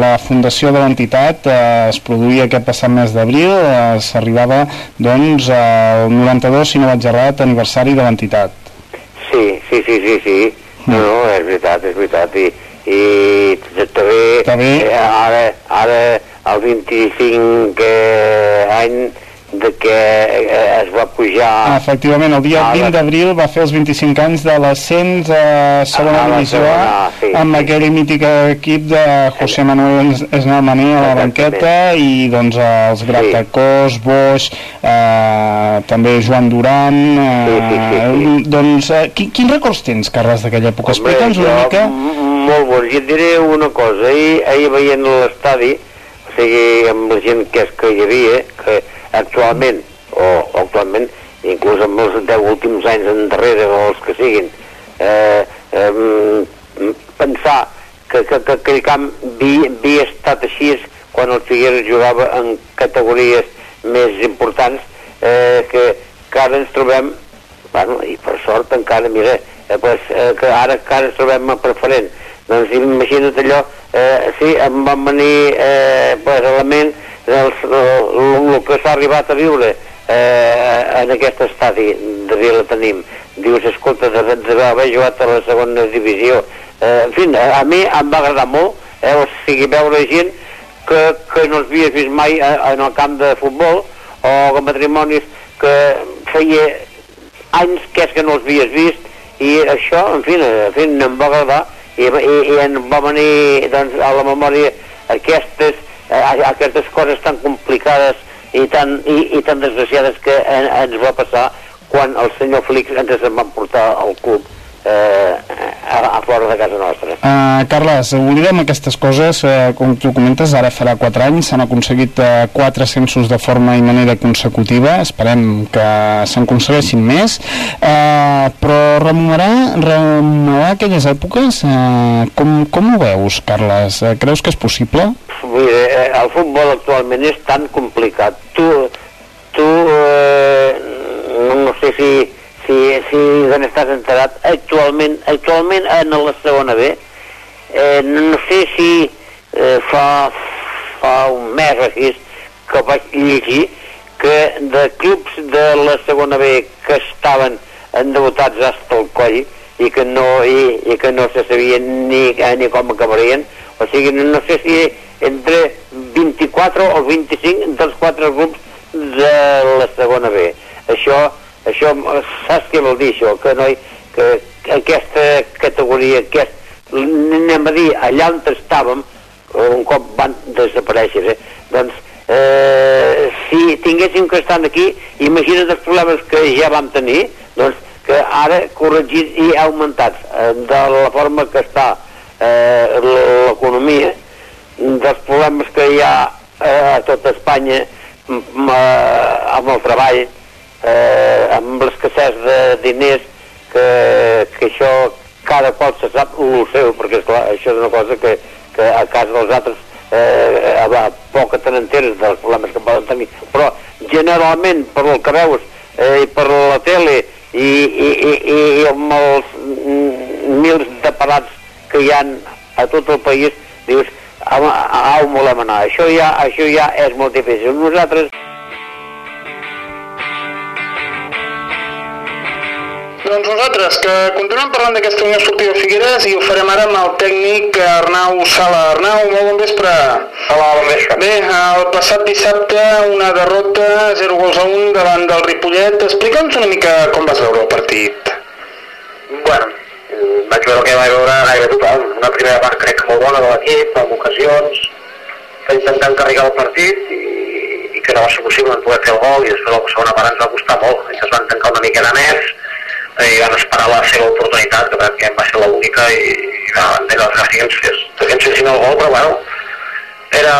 la fundació de l'entitat, eh, es produïa aquest passat mes d'abril, eh, s'arribava doncs al 92, si no vaig errat, aniversari de l'entitat. Sí, sí, sí, sí, sí. No, no, és veritat, és veritat. I, i també, També. Eh, ara, ara el 25 eh, any de que eh, es va pujar Efectivament, el dia Ah, 20 la- d'abril va fer els 25 anys de l'ascens a segona Ah, divisió sí, amb aquell mític equip de José Manuel Esnalmané a la banqueta i doncs els Gratacós, Boix, eh, també Joan Duran eh, doncs eh, qui, quins records tens, Carles, d'aquella època? Explica'ns una mica Molt bon. I et diré una cosa. Ahir, ahir veient l'estadi, o sigui, amb la gent que, és que hi havia, que actualment, o, actualment, inclús amb els 10 últims anys endarrere, o els que siguin, eh, eh, pensar que, que, que aquell camp havia, havia estat així quan el Figueres jugava en categories més importants, eh, que, que ara ens trobem bueno, i per sort encara, mira, eh, pues, eh, que ara encara ens trobem a preferent. Doncs imagina't allò, eh, sí, em van venir eh, pues, elements del el, el que s'ha arribat a viure eh, en aquest estadi de Vila tenim. Dius, escolta, de, de haver jugat a la segona divisió. Eh, en fi, a, a mi em va agradar molt, eh, o sigui, veure gent que, que no els havies vist mai eh, en el camp de futbol o matrimonis que feia anys que és que no els havies vist i això, en fi, en fi em va agradar i, i, i em va venir doncs, a la memòria aquestes, eh, aquestes coses tan complicades i tan, i, i tan desgraciades que en, ens va passar quan el senyor Flix ens en va portar al club eh, a, a fora de casa nostra. Uh, Carles, oblidem aquestes coses, uh, com tu comentes, ara farà 4 anys, s'han aconseguit uh, 4 ascensos de forma i manera consecutiva, esperem que se'n aconsegueixin més, uh, però rememorar, rememorar aquelles èpoques, uh, com, com ho veus, Carles? Uh, creus que és possible? Dir, eh, el futbol actualment és tan complicat. Tu, tu eh, no, sé si, si, si d'on estàs enterat, actualment, actualment en la segona B, eh, no, sé si eh, fa, fa un mes així que vaig llegir que de clubs de la segona B que estaven endeutats hasta el coll i que no, i, i que no se sabien ni, eh, ni com acabarien, o sigui, no, sé si entre 24 o 25 dels quatre grups de la segona B. Això, això saps què vol dir això? Que, no hi, que aquesta categoria, aquest, anem a dir, allà on estàvem, un cop van desaparèixer, eh? doncs eh, si tinguéssim que estar aquí, imagina't els problemes que ja vam tenir, doncs que ara corregit i augmentats eh, de la forma que està eh, l'economia, dels problemes que hi ha eh, a tota Espanya eh, amb el treball, eh, amb l'escassez de diners, que, que això cada qual se sap el seu, perquè esclar, això és una cosa que, que a casa dels altres eh, va, poc te n'enteres dels problemes que poden tenir, però generalment per el que veus eh, i per la tele i, i, i, i amb els mils de parats que hi han a tot el país, dius, a, a, a on volem anar? Això ja, això ja és molt difícil. Nosaltres Doncs nosaltres, que continuem parlant d'aquesta Unió Esportiva Figueres i ho farem ara amb el tècnic Arnau Sala. Arnau, molt bon vespre. Hola, bon vespre. Bé, el passat dissabte una derrota 0 gols a 1 davant del Ripollet. Explica'ns una mica com vas veure el partit. Bueno, vaig veure que vaig veure gairebé tothom. Una primera part crec que molt bona de l'equip, amb ocasions, que intentant carregar el partit i, i que no va ser possible en poder fer el gol i després la segona part ens va costar molt. Ells es van tancar una de més i van esperar la seva oportunitat, que pràcticament va ser l'única i, i que ens fes, que ens fessin el gol, però bueno, era,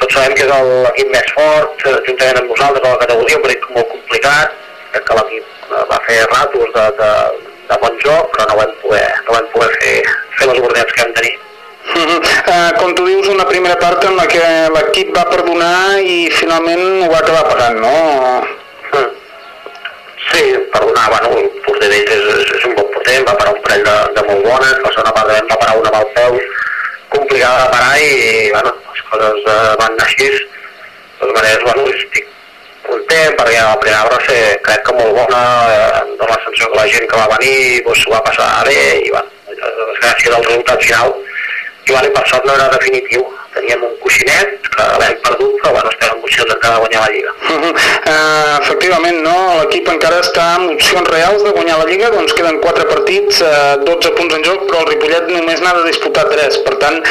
tots sabem que és l'equip més fort, eh, juntament amb nosaltres a la categoria, un partit molt complicat, crec que l'equip eh, va fer ratos de, de, de bon joc, però no vam poder, no vam poder fer, fer les oportunitats que vam tenir. Uh, com tu dius, una primera part en la que l'equip va perdonar i finalment ho va acabar pagant, no? Sí, perdonar, bueno, el porter d'ells és, és, és un bon porter, va parar un parell de, de molt bones, la segona part de va parar una amb el peu, complicada de parar i, bueno, les coses eh, van així. De totes maneres, bueno, estic content perquè la primera va ser, crec que molt bona, em dóna la sensació que la gent que va venir doncs, va passar bé i, bueno, gràcies al resultat final, i, bueno, i per sort no era definitiu. Teníem un coixinet que l'hem perdut, però bueno, estem en opcions encara de guanyar la Lliga. Uh, efectivament, no? l'equip encara està amb opcions reals de guanyar la Lliga, doncs queden 4 partits, uh, 12 punts en joc, però el Ripollet només n'ha de disputar 3, per tant, uh,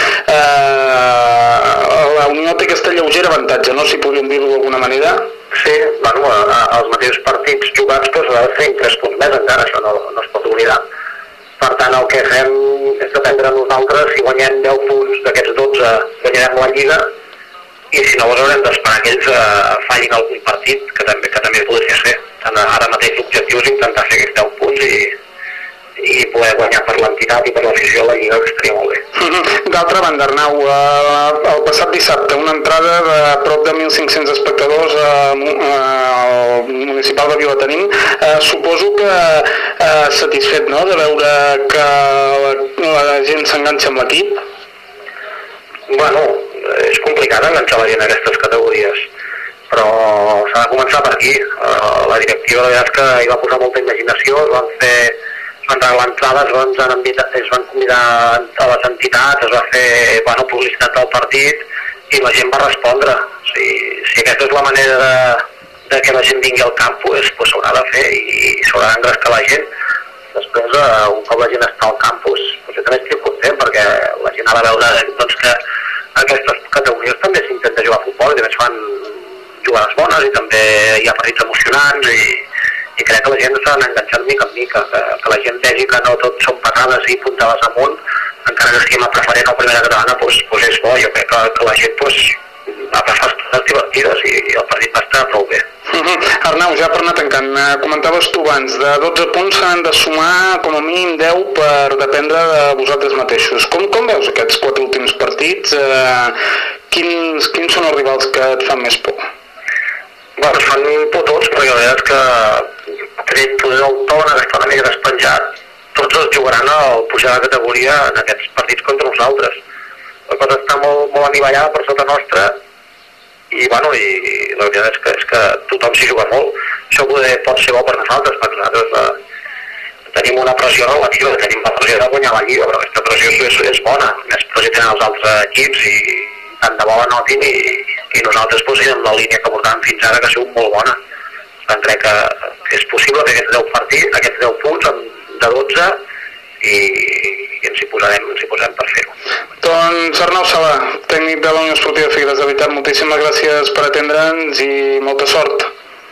la Unió té aquesta lleugera avantatge, no? si podríem dir-ho d'alguna manera. Sí, bueno, a- a- els mateixos partits jugats doncs, ha de fer 3 punts més encara, això no, no es pot oblidar. Per tant, el que fem és dependre de nosaltres, si guanyem 10 punts d'aquests 12 guanyarem la Lliga, i si no, doncs haurem d'esperar que ells eh, fallin algun partit, que també, que també podria ser. Tant ara mateix l'objectiu és intentar fer aquests 10 punts i, i poder guanyar per l'entitat i per l'afició la Lliga, que estaria molt bé. D'altra banda, Arnau, eh, el passat dissabte una entrada de prop de 1.500 espectadors eh, eh, al municipal de Vilatenim. Eh, suposo que eh, satisfet no?, de veure que la, la gent s'enganxa amb l'equip. Bueno, és complicat enganxar la gent a aquestes categories, però s'ha de començar per aquí. Uh, la directiva, la veritat és que hi va posar molta imaginació, es van fer van regalar entrades, es van, envitar, es van convidar a les entitats, es va fer bueno, publicitat del partit i la gent va respondre. Si, si aquesta és la manera de, de que la gent vingui al camp, pues, pues s'haurà de fer i s'haurà d'engrescar la gent. Després, eh, un cop la gent està al campus, doncs jo també estic content perquè la gent ha de veure doncs, que aquestes categories també s'intenta jugar a futbol i també es fan jugades bones i també hi ha partits emocionants i, i crec que la gent s'ha d'anar enganxant mica en mica, que, que la gent vegi que no tot són patades i puntades amunt, encara que estiguem a preferent o primera catalana, doncs, doncs és bo, jo crec que, que la gent doncs, ha passat coses divertides i, i el partit va estar prou bé. Mhm. Arnau, ja per anar tancant, eh, comentaves tu abans, de 12 punts s'han de sumar com a mínim 10 per dependre de vosaltres mateixos. Com, com veus aquests quatre últims partits? Eh, quins, quins són els rivals que et fan més por? Bueno, es fan por tots, perquè la veritat és que tret poder el to, que està una mica despenjat, tots els jugaran al pujar de categoria en aquests partits contra nosaltres. La cosa està molt, molt anivellada per sota nostra i, bueno, i, i la veritat és que, és que tothom s'hi juga molt. Això poder, pot ser bo per nosaltres, perquè nosaltres eh, tenim una pressió relativa, tenim la pressió de guanyar la Lliga, però aquesta pressió és, és bona, més pressió tenen els altres equips i tant de bo la notin i, i nosaltres en la línia que portàvem fins ara que ha sigut molt bona. Tant, crec que, és possible que aquests 10 partits, aquests 10 punts de 12 i, i ens hi posarem, ens hi posarem per fer-ho. Doncs Arnau Sala, tècnic de la Unió Esportiva Figueres, de veritat, moltíssimes gràcies per atendre'ns i molta sort.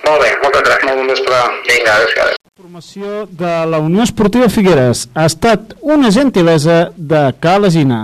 Molt bé, moltes gràcies. Molt bon vespre. Vinga, gràcies. Formació de la Unió Esportiva Figueres ha estat una gentilesa de Calesina.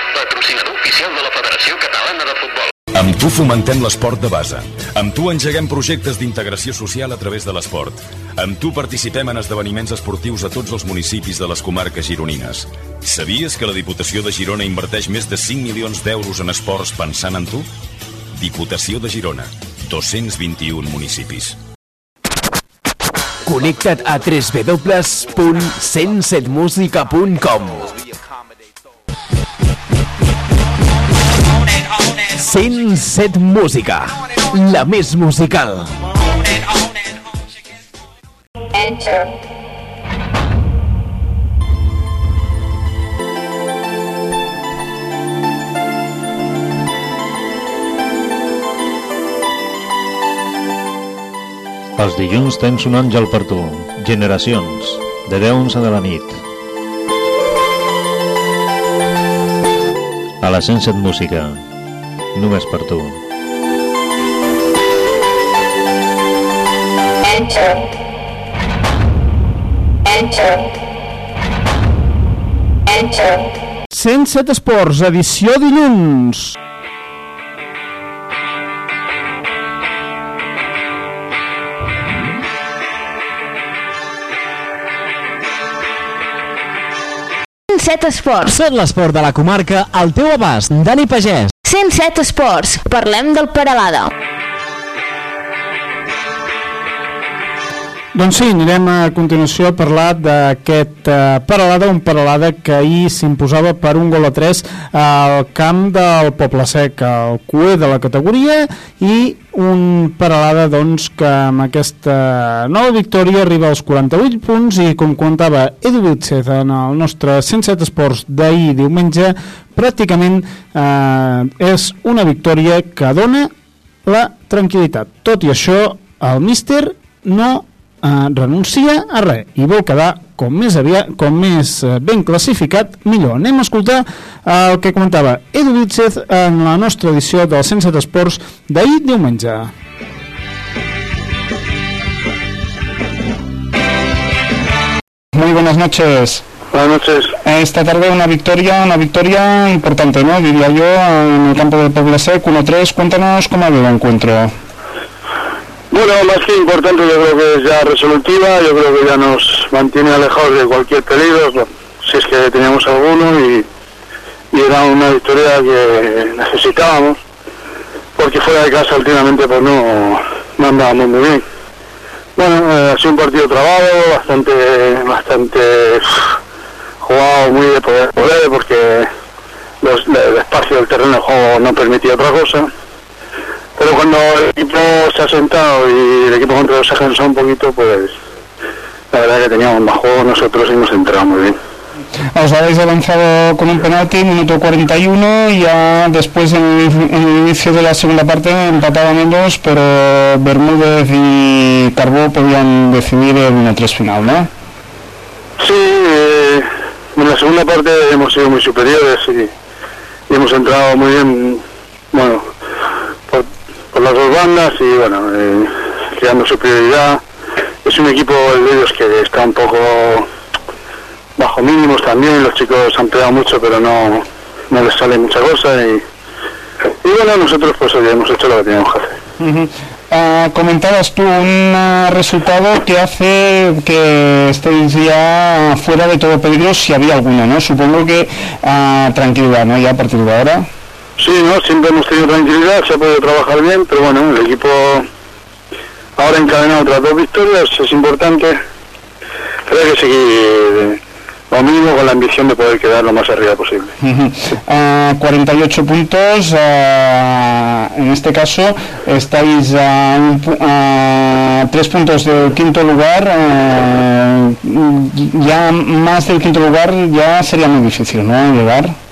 patrocinador oficial de la Federació Catalana de Futbol. Amb tu fomentem l'esport de base. Amb tu engeguem projectes d'integració social a través de l'esport. Amb tu participem en esdeveniments esportius a tots els municipis de les comarques gironines. Sabies que la Diputació de Girona inverteix més de 5 milions d'euros en esports pensant en tu? Diputació de Girona. 221 municipis. Connecta't a www.107musica.com 107 Música, la més musical. Enter. Els dilluns tens un àngel per tu. Generacions, de 10 a 11 de la nit. A la 107 Música, només per tu. Enter. Enter. Enter. 107 Esports, edició dilluns. Set Esports. Tot l'esport de la comarca al teu abast. Dani Pagès. 107 Esports. Parlem del Peralada. Doncs sí, anirem a continuació a parlar d'aquest eh, Peralada, un Peralada que ahir s'imposava per un gol a 3 al camp del Poble Sec, al cué de la categoria, i un Peralada doncs, que amb aquesta nova victòria arriba als 48 punts i com comentava Edu Vilchez en el nostre 107 Esports d'ahir diumenge, pràcticament eh, és una victòria que dona la tranquil·litat. Tot i això, el míster no eh, renuncia a res i vol quedar com més, aviat, com més eh, ben classificat, millor. Anem a escoltar el que comentava Edu Vítzez en la nostra edició del 107 Esports d'ahir diumenge. Muy buenas noches. Buenas noches. Esta tarde una victoria, una victoria importante, ¿no? Diría yo, en el campo de Puebla Sec, 1-3. Cuéntanos cómo ha habido el encuentro. Bueno, más que importante, yo creo que es ya resolutiva, yo creo que ya nos mantiene alejados de cualquier peligro, bueno, si es que teníamos alguno, y, era una victoria que necesitábamos, porque fuera de casa últimamente pues no, no andábamos muy bien. Bueno, eh, ha sido un partido trabado, bastante, bastante jugado muy de poder, poder porque el espacio del terreno de juego no permitía otra cosa. Pero cuando el equipo se ha sentado y el equipo contrario se ha cansado un poquito, pues la verdad que teníamos más juego nosotros y nos entramos muy bien. Os habéis avanzado con un penalti, minuto 41, y ya después en el, en el inicio de la segunda parte empataban en dos, pero Bermúdez y Carbó podían decidir el 1-3 final, ¿no? Sí, eh, en la segunda parte hemos sido muy superiores y, y hemos entrado muy bien, bueno, las dos bandas y bueno, eh, creando superioridad. Es un equipo de ellos que está un poco bajo mínimos también, los chicos han pegado mucho pero no, no les sale mucha cosa y, y bueno, nosotros pues oye, hemos hecho lo que teníamos que hacer. Ujú. ah, comentabas tú un ah, resultado que hace que estéis ya fuera de todo peligro si había alguno, ¿no? Supongo que ah, tranquilidad, ¿no? Ya a partir de ahora. Sí, no, siempre hemos tenido tranquilidad, se ha podido trabajar bien, pero bueno, el equipo ahora encadenado otras dos victorias, es importante. Pero hay que seguir eh, lo mínimo con la ambición de poder quedar lo más arriba posible. Ujú. Ah, 48 puntos, ah, en este caso estáis a, tres puntos del quinto lugar, ah, ya más del quinto lugar ya sería muy difícil, ¿no? Llegar.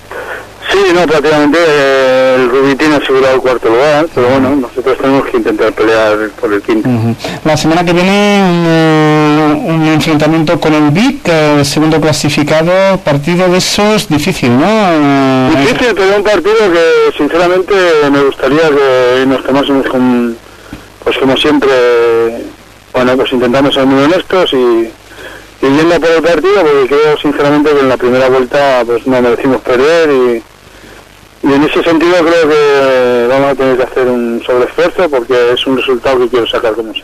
Sí, no, prácticamente eh, el Rubitín ha asegurado el cuarto lugar, pero bueno, nosotros tenemos que intentar pelear por el quinto. La semana que viene un, un enfrentamiento con el Vic, eh, segundo clasificado, partido de esos difícil, ¿no? Eh, Difícil, pero un partido que sinceramente me gustaría que nos tomásemos con, pues como siempre, bueno, pues intentamos ser muy honestos y, y yendo por el partido, porque creo sinceramente que en la primera vuelta pues no merecimos perder y, y en ese sentido creo que vamos a tener que hacer un sobreesfuerzo porque es un resultado que quiero sacar como sea.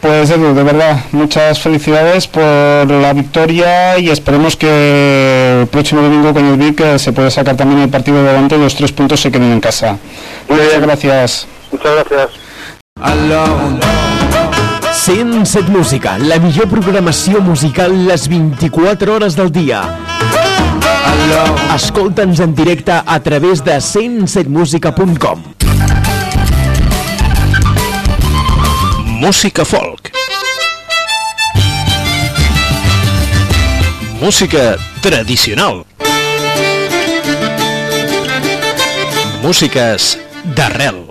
Pues Edu, de verdad, muchas felicidades por la victoria y esperemos que el próximo domingo con el Vic eh, se pueda sacar también el partido de adelante y los tres puntos se queden en casa. Muchas gracias. Muchas gracias. 107 Música, la millor programació musical les 24 hores del dia. Escolta'ns en directe a través de 107musica.com. Música folk. Música tradicional. Músiques d'arrel.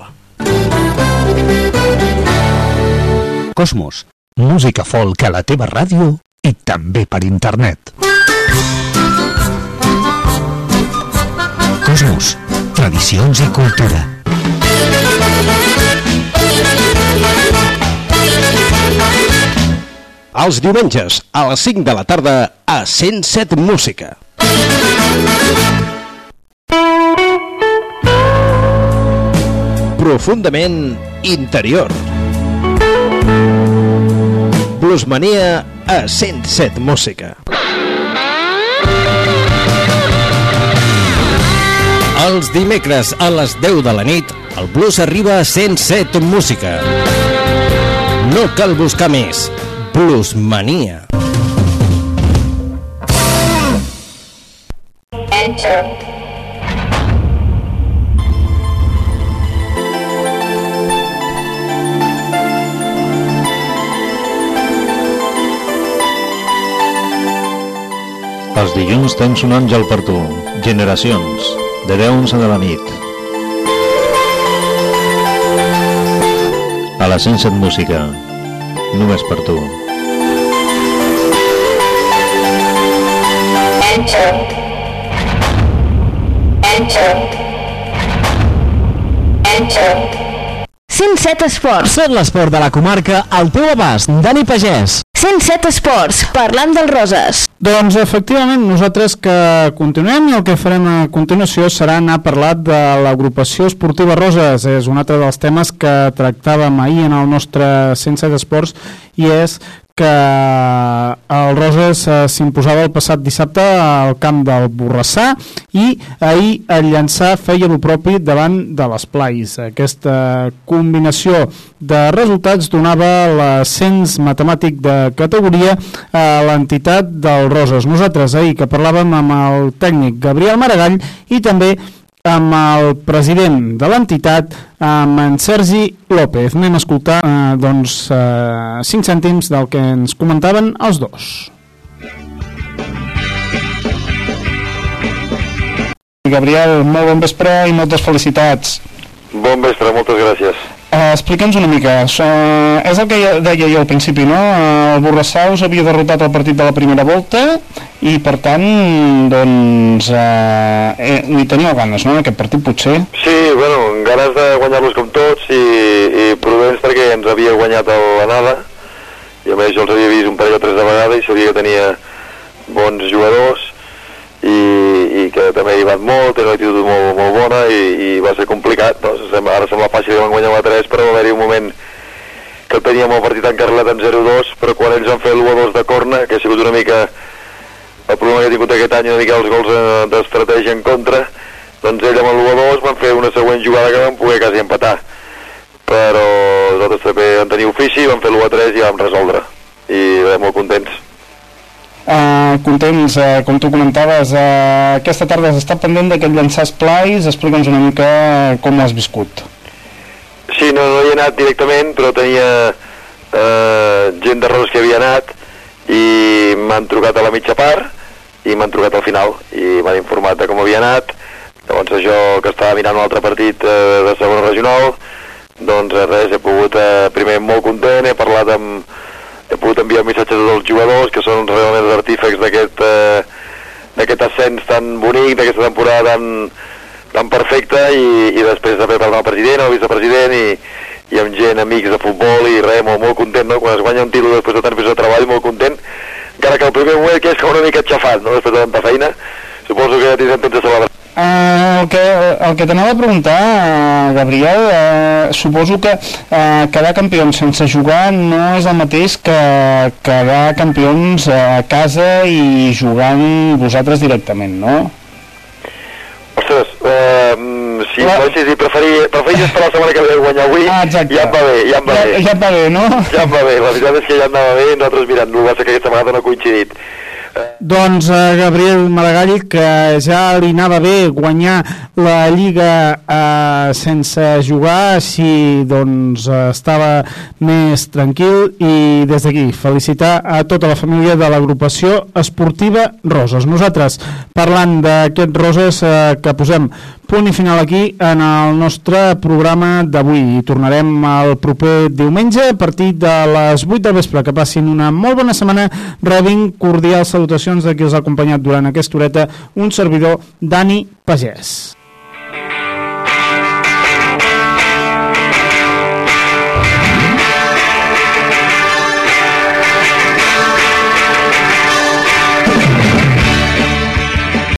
Cosmos, música folk a la teva ràdio i també per internet. Cosmos, tradicions i cultura. Els diumenges, a les 5 de la tarda, a 107 Música. Profundament interior. Bluesmania a 107 Música. Els dimecres a les 10 de la nit, el blues arriba a 107 Música. No cal buscar més. Bluesmania. Enter. Els dilluns tens un àngel per tu. Generacions, de 10 a 11 de la nit. A la 107 Música, només per tu. Enter. Enter. Enter. 107 Esports. Tot l'esport de la comarca al teu abast. Dani Pagès. 107 Esports, parlant del Roses. Doncs efectivament nosaltres que continuem i el que farem a continuació serà anar a parlar de l'agrupació esportiva Roses. És un altre dels temes que tractàvem ahir en el nostre 107 Esports i és que el Roses eh, s'imposava el passat dissabte al camp del Borrassà i ahir el llançar feia el propi davant de l'Esplais. Aquesta combinació de resultats donava l'ascens matemàtic de categoria a l'entitat del Roses. Nosaltres ahir que parlàvem amb el tècnic Gabriel Maragall i també amb el president de l'entitat, amb en Sergi López. Anem a escoltar eh, doncs, eh, 5 cèntims del que ens comentaven els dos. Gabriel, molt bon vespre i moltes felicitats. Bon vespre, moltes gràcies. Uh, Explica'ns una mica, so, és el que ja deia jo al principi, no? Uh, el Borrassà us havia derrotat el partit de la primera volta i per tant, doncs, eh, hi teniu ganes, no?, aquest partit potser. Sí, bueno, ganes de guanyar-los com tots i, i prudents perquè ens havia guanyat l'anada i a més jo els havia vist un parell o tres de vegades i sabia que tenia bons jugadors i, i que també hi van molt, tenen una actitud molt, molt bona i, i va ser complicat? Sembla, ara sembla fàcil que van guanyar la 3, però va haver-hi un moment que teníem el partit encarrelat en 0-2, però quan ells van fer l'1-2 de corna, que ha sigut una mica el problema que he tingut aquest any, una mica els gols d'estratègia en contra, doncs ell amb el 1-2 van fer una següent jugada que van poder quasi empatar. Però nosaltres també vam tenir ofici, vam fer l'1-3 i vam resoldre. I vam molt contents. Uh, contents, uh, com tu comentaves, uh, aquesta tarda has estat pendent d'aquest llançar esplais, explica'ns una mica com l'has viscut. Sí, no, no hi he anat directament, però tenia eh, gent de Roses que havia anat i m'han trucat a la mitja part i m'han trucat al final i m'han informat de com havia anat. Llavors jo, que estava mirant un altre partit eh, de segona regional, doncs eh, res, he pogut, eh, primer molt content, he parlat amb, he pogut enviar missatges a tots els jugadors que són realment els artífecs d'aquest eh, d'aquest ascens tan bonic, d'aquesta temporada tan, tan perfecta i, i després també parlar amb el president, el vicepresident i, i amb gent, amics de futbol i res, molt, molt content, no? Quan es guanya un títol després de tant de treball, molt content, encara que el primer moment que és com una mica xafat, no? Després de tanta feina, suposo que ja tindrem temps de celebrar. Uh, el que, el que t'anava a preguntar, uh, Gabriel, uh, suposo que uh, quedar campions sense jugar no és el mateix que quedar campions a casa i jugant vosaltres directament, no? Ostres, eh, sí, no, sí, sí, preferir, preferir esperar la setmana que ve guanyar avui, ah, exacte. ja em va bé, ja em va ja, bé. Ja et va bé, no? Ja em va bé, la veritat és que ja em anava bé, nosaltres mirant, el que aquesta vegada no ha coincidit. Doncs eh, Gabriel Maragall, que ja li anava bé guanyar la Lliga eh, sense jugar, així doncs eh, estava més tranquil i des d'aquí felicitar a tota la família de l'agrupació esportiva Roses. Nosaltres, parlant d'aquests Roses eh, que posem punt i final aquí en el nostre programa d'avui. I tornarem el proper diumenge a partir de les 8 del vespre. Que passin una molt bona setmana. Rebin cordials salutacions de qui els ha acompanyat durant aquesta horeta un servidor, Dani Pagès.